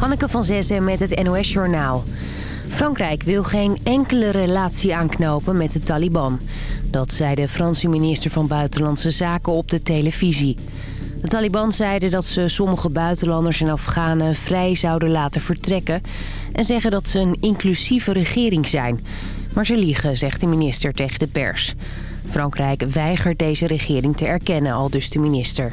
Hanneke van Zessen met het NOS Journaal. Frankrijk wil geen enkele relatie aanknopen met de Taliban. Dat zei de Franse minister van Buitenlandse Zaken op de televisie. De Taliban zeiden dat ze sommige buitenlanders en Afghanen vrij zouden laten vertrekken... en zeggen dat ze een inclusieve regering zijn. Maar ze liegen, zegt de minister tegen de pers. Frankrijk weigert deze regering te erkennen, al dus de minister.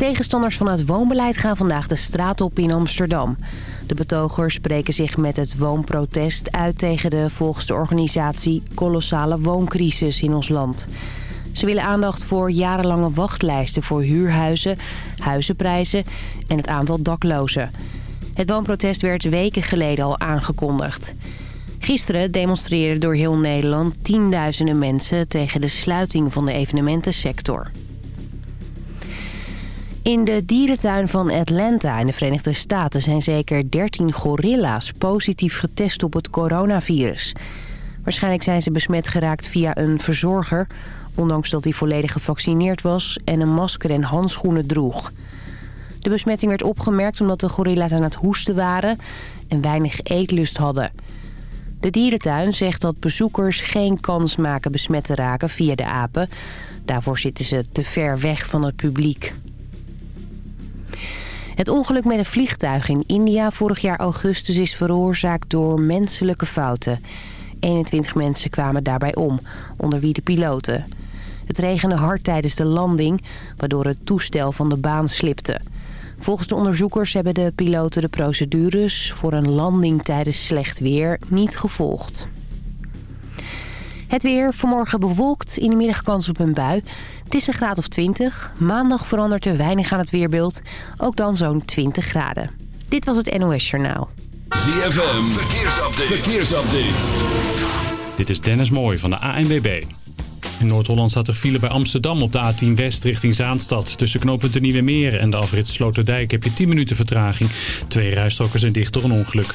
Tegenstanders van het woonbeleid gaan vandaag de straat op in Amsterdam. De betogers spreken zich met het woonprotest uit tegen de volgens de organisatie kolossale wooncrisis in ons land. Ze willen aandacht voor jarenlange wachtlijsten voor huurhuizen, huizenprijzen en het aantal daklozen. Het woonprotest werd weken geleden al aangekondigd. Gisteren demonstreerden door heel Nederland tienduizenden mensen tegen de sluiting van de evenementensector. In de dierentuin van Atlanta in de Verenigde Staten zijn zeker 13 gorilla's positief getest op het coronavirus. Waarschijnlijk zijn ze besmet geraakt via een verzorger, ondanks dat hij volledig gevaccineerd was en een masker en handschoenen droeg. De besmetting werd opgemerkt omdat de gorilla's aan het hoesten waren en weinig eetlust hadden. De dierentuin zegt dat bezoekers geen kans maken besmet te raken via de apen. Daarvoor zitten ze te ver weg van het publiek. Het ongeluk met een vliegtuig in India vorig jaar augustus is veroorzaakt door menselijke fouten. 21 mensen kwamen daarbij om, onder wie de piloten. Het regende hard tijdens de landing, waardoor het toestel van de baan slipte. Volgens de onderzoekers hebben de piloten de procedures voor een landing tijdens slecht weer niet gevolgd. Het weer, vanmorgen bewolkt, in de middag kans op een bui. Het is een graad of 20. Maandag verandert er weinig aan het weerbeeld. Ook dan zo'n 20 graden. Dit was het NOS Journaal. ZFM, verkeersupdate. verkeersupdate. Dit is Dennis Mooij van de ANWB. In Noord-Holland staat er file bij Amsterdam op de A10 West richting Zaanstad. Tussen knooppunt de Nieuwe Meer en de afrit Sloterdijk heb je 10 minuten vertraging. Twee rijstroken zijn dicht door een ongeluk.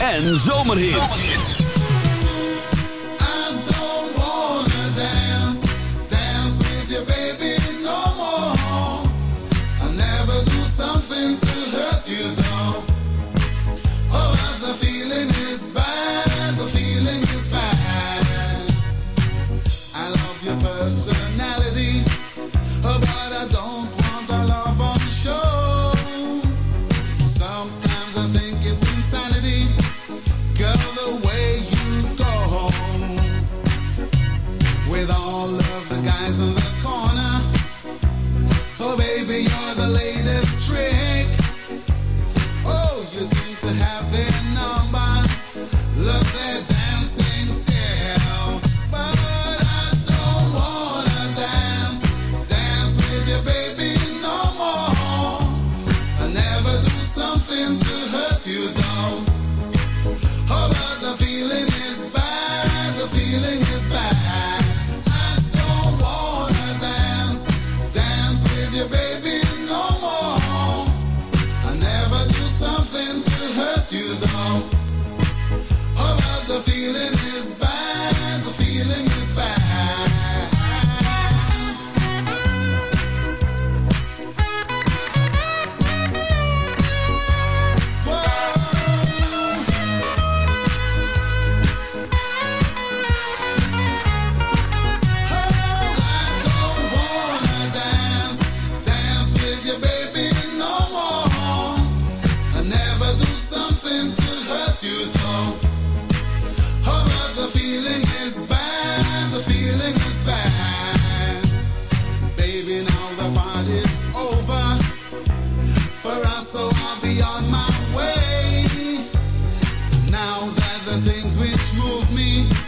en zomerhit. Things which move me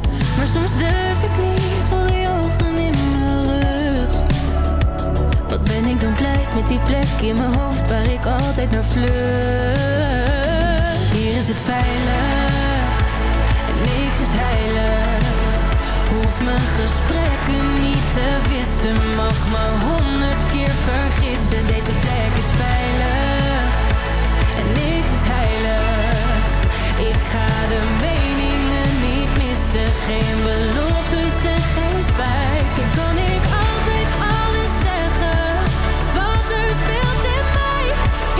Maar soms durf ik niet, voel die ogen in mijn rug. Wat ben ik dan blij met die plek in mijn hoofd waar ik altijd naar vlucht. Hier is het veilig en niks is heilig. Hoef mijn gesprekken niet te wissen, mag me honderd keer vergissen. Deze plek is veilig en niks is heilig. Ik ga de meningen missen, geen beloftes en geen spijt. Hier kan ik altijd alles zeggen, wat er speelt in mij.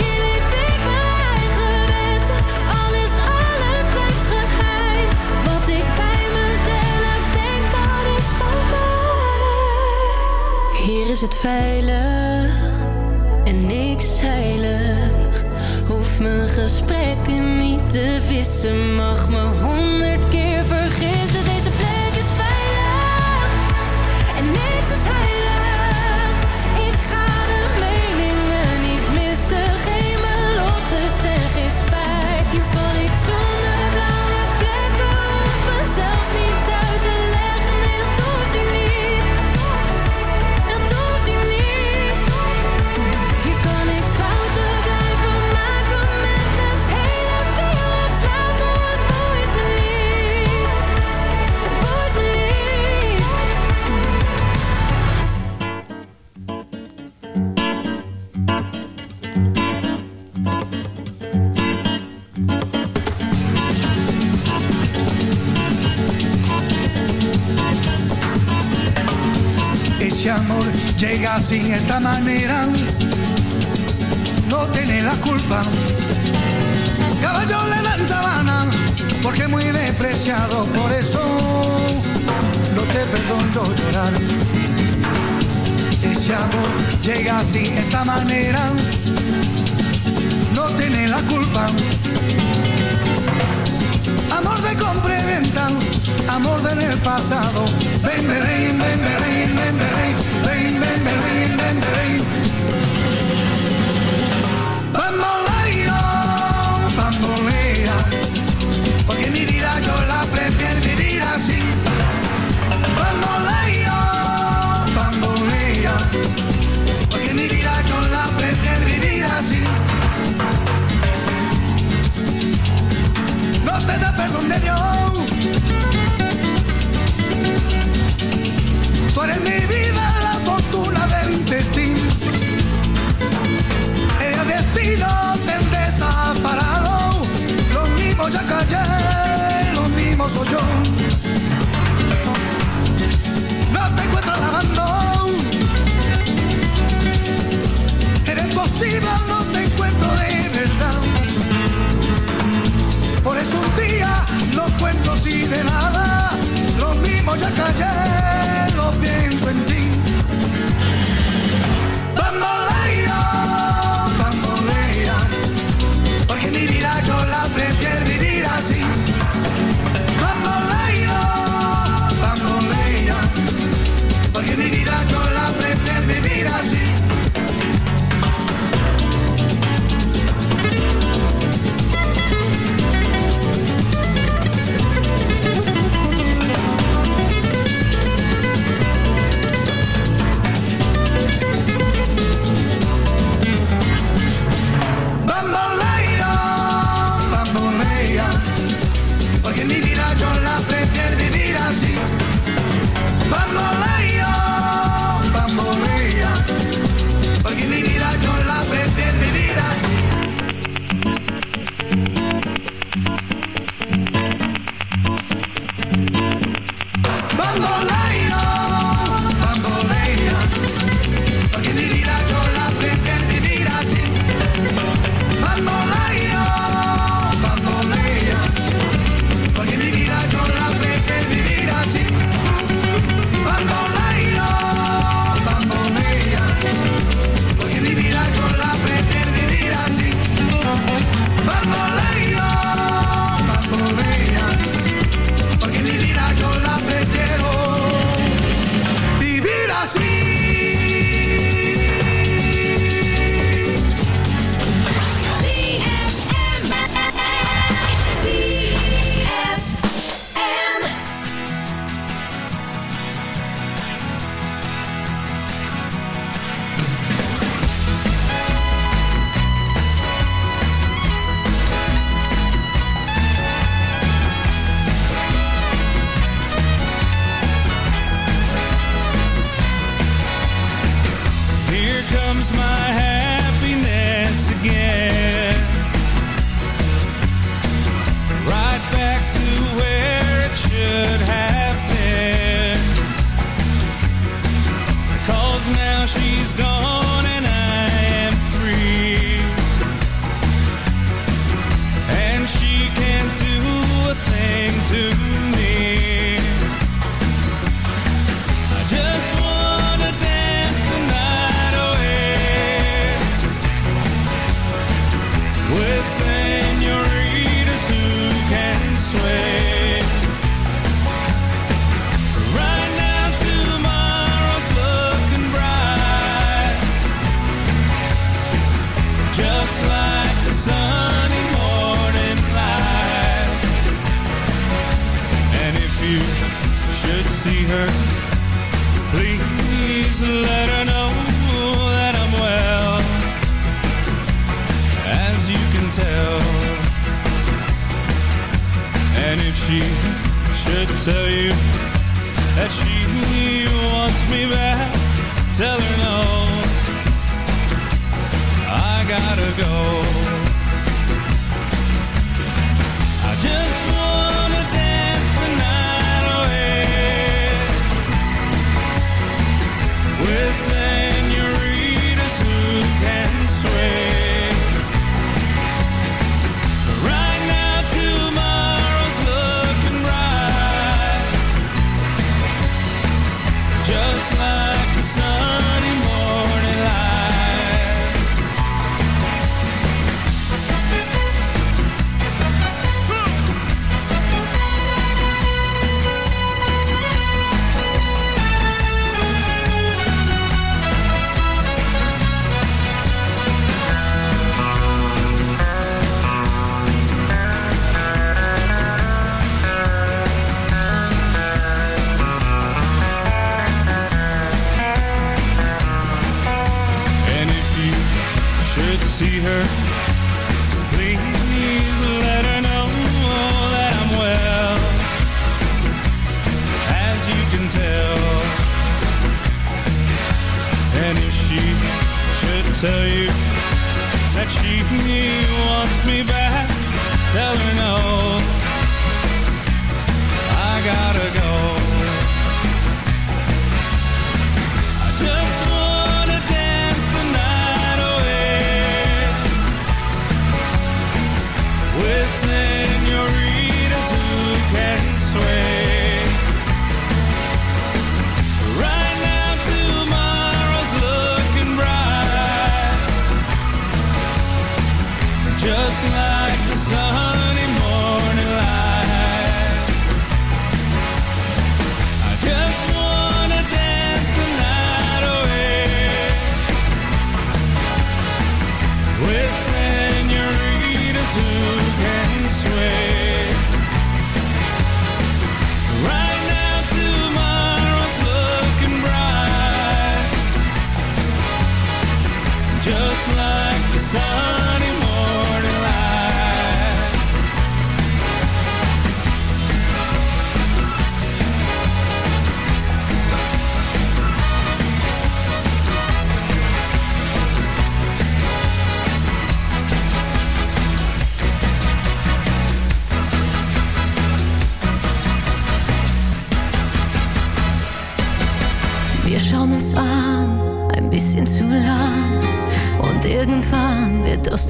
Hier leef ik mijn eigen wet, alles, alles blijft geheim. Wat ik bij mezelf denk, dat is van mij. Hier is het veilig en niks heilig. Hoef mijn gesprekken niet te vissen, mag me honderd keer esta manera no tiene la culpa. Caballo le dan porque muy despreciado, por eso no te perdono llorar. Ese amor llega así, esta manera no tiene la culpa. Amor de compra y venta, amor del pasado. Ven, ven, ven, ven, ven, ven, ven, ven. en de ring. Bamboleo, bambolea, porque mi vida yo la No te encuentro lavando. Eres posible, no te encuentro.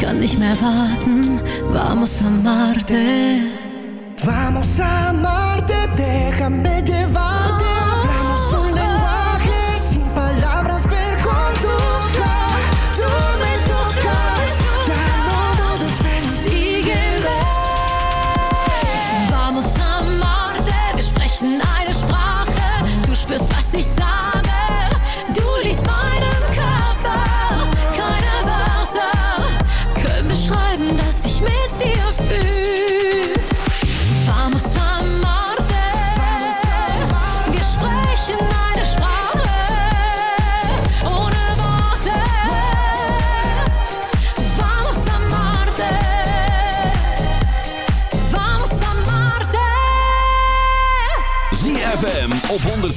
Ich kann nicht mehr warten. Vamos a Marte, Vamos a Marte, déjame llevar.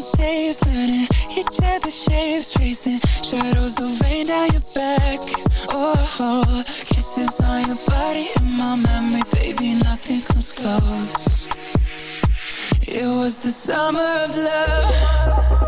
The days learning. Each other's shapes, tracing shadows of rain down your back. Oh, oh, kisses on your body in my memory, baby, nothing comes close. It was the summer of love,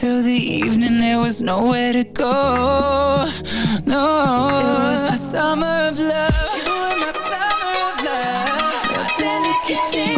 Until the evening, there was nowhere to go. No, it was the summer of love. You were my summer of love. A delicate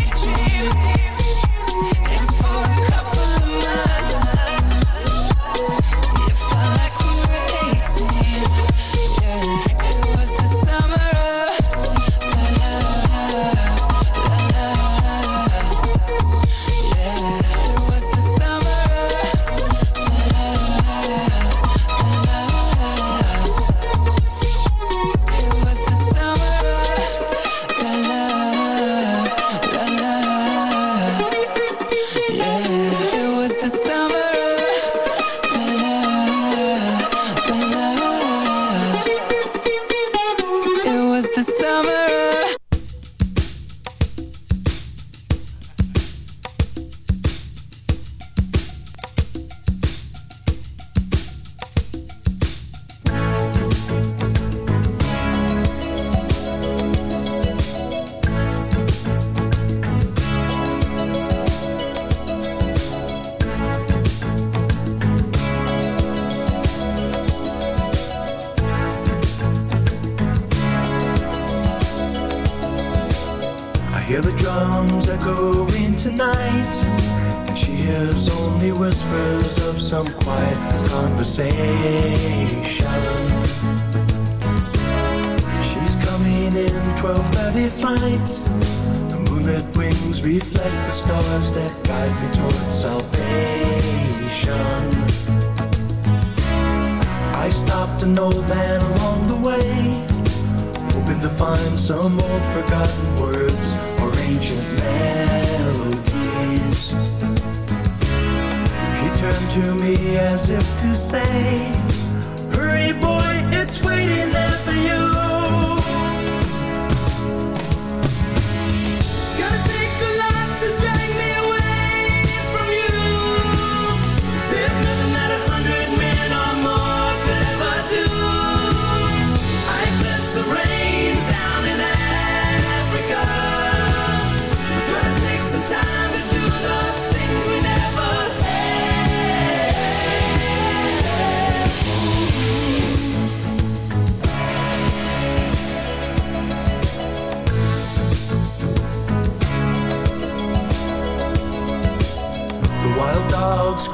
say, Hurry, boy, it's waiting there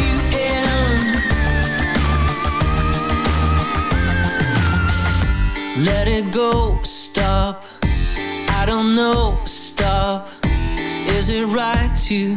You in. Let it go, stop. I don't know, stop. Is it right to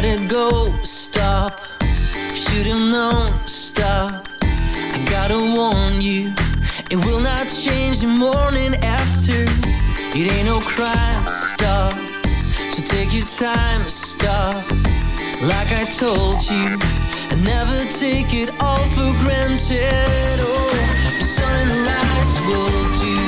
Let it go. Stop. Should have known, stop. I gotta warn you, it will not change the morning after. It ain't no crime, stop. So take your time, stop. Like I told you, and never take it all for granted. Oh, the sunrise will do.